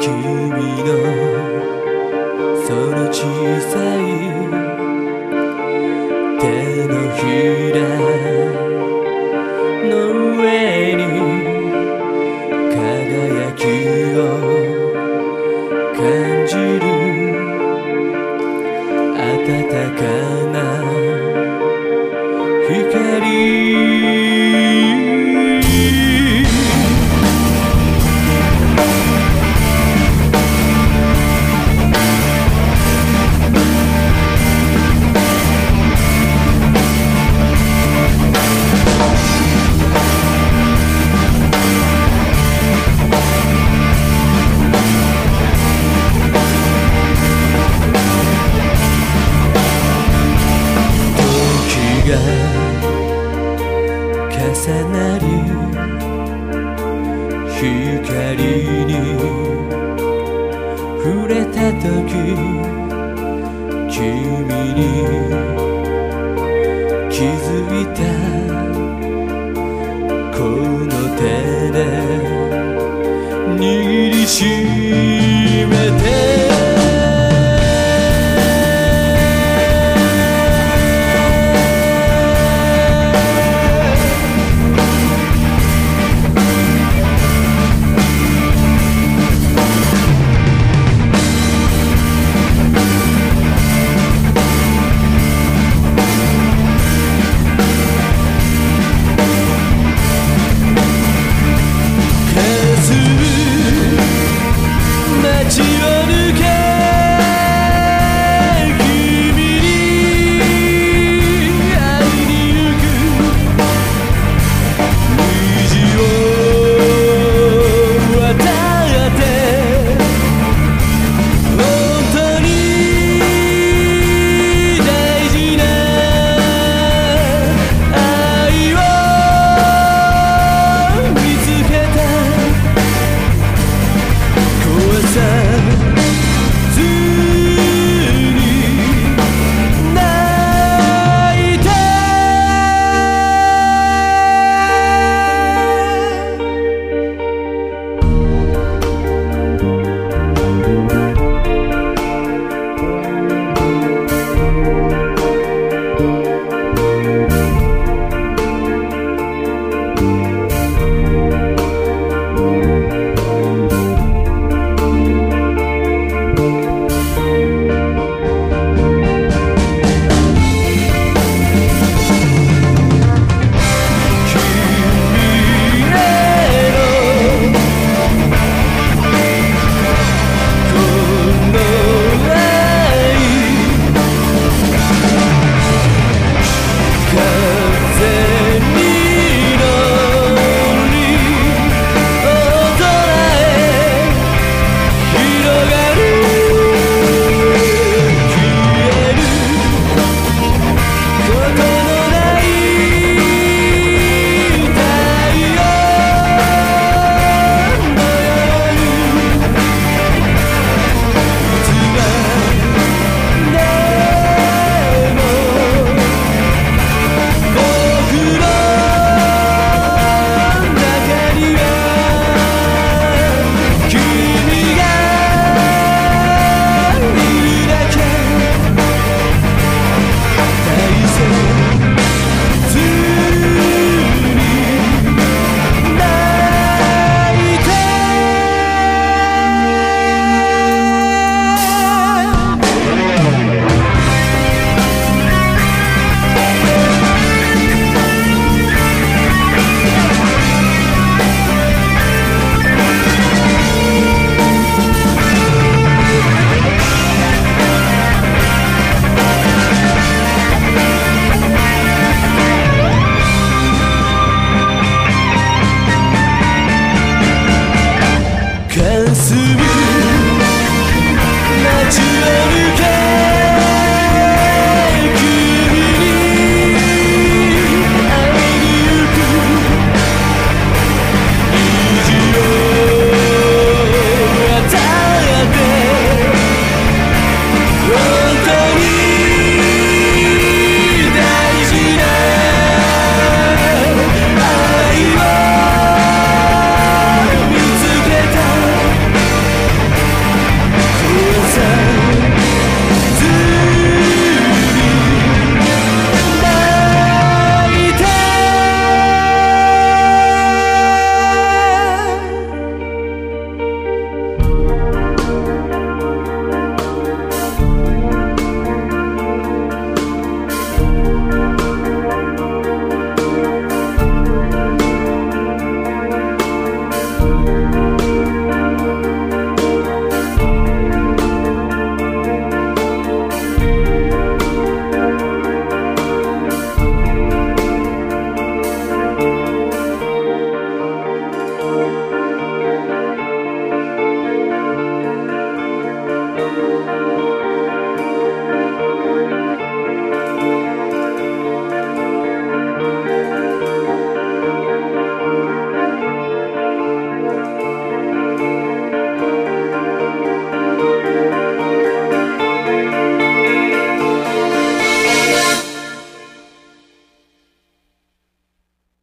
君のその小さい触れた時君に気づいた。この手で握りしめ